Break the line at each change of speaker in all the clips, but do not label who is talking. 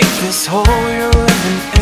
Make this whole your living in.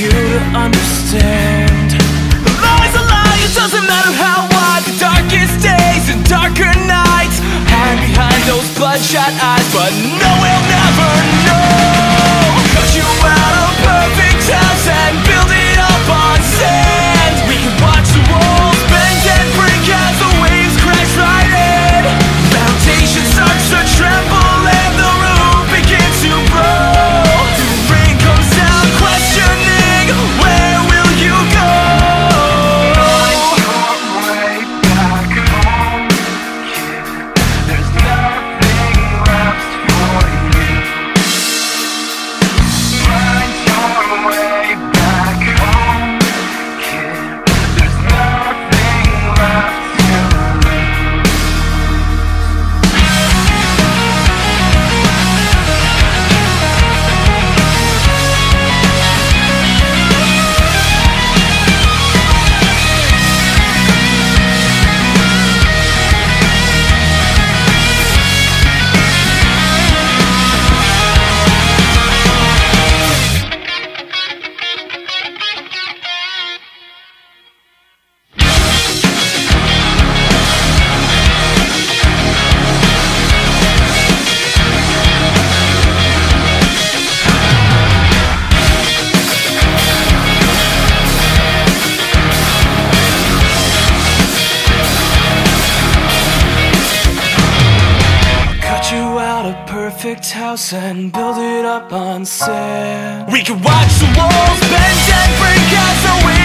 Understand. A lie's a lie, it doesn't matter how wide the darkest days and darker nights hide behind those bloodshot eyes, but a perfect house and build it up on sand. We can watch the walls bend and break as the waves